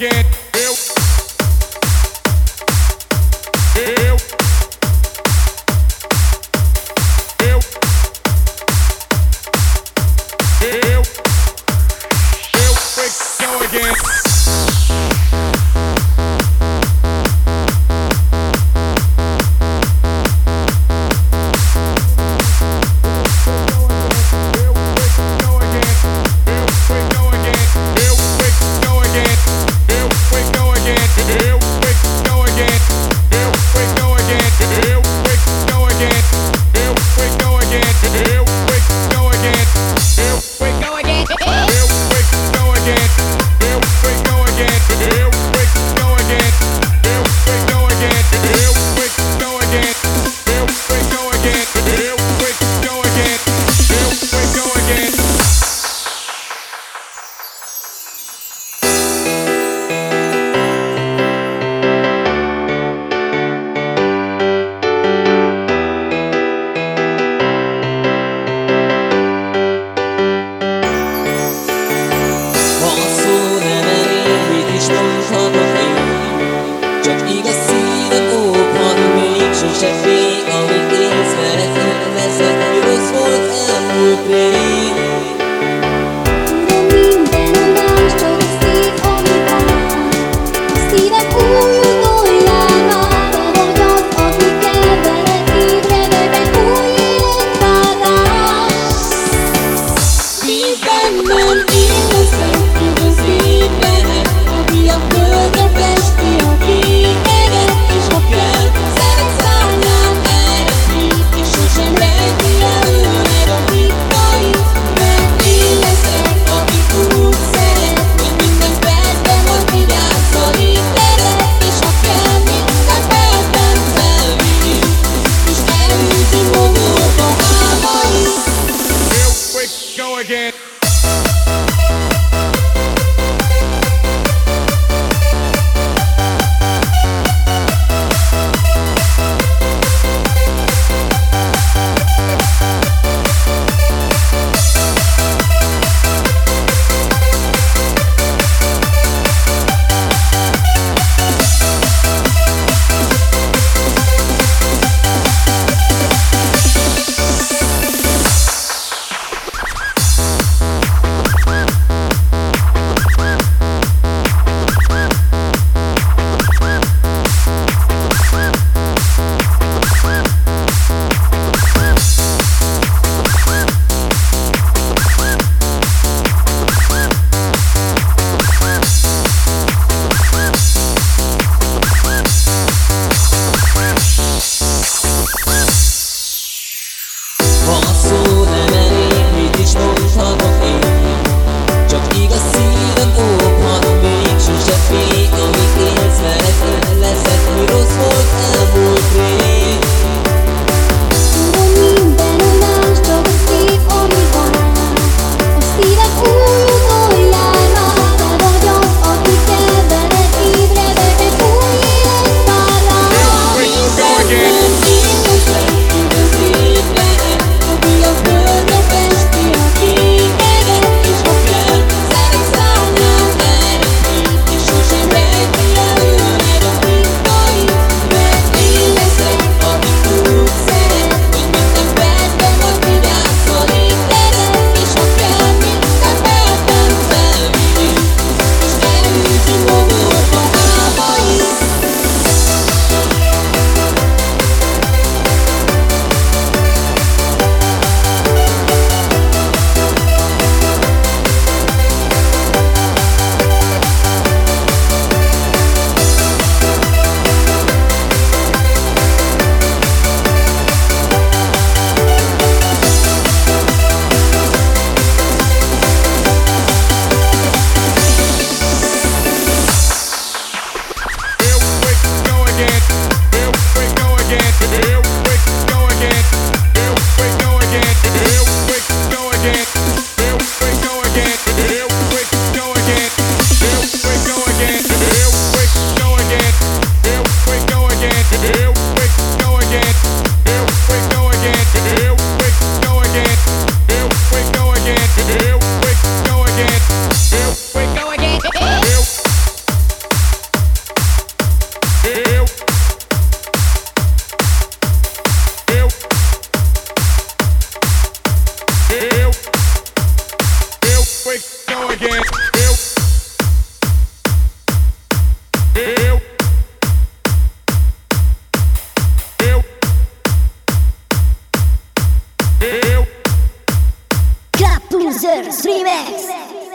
again. again. Losers Remix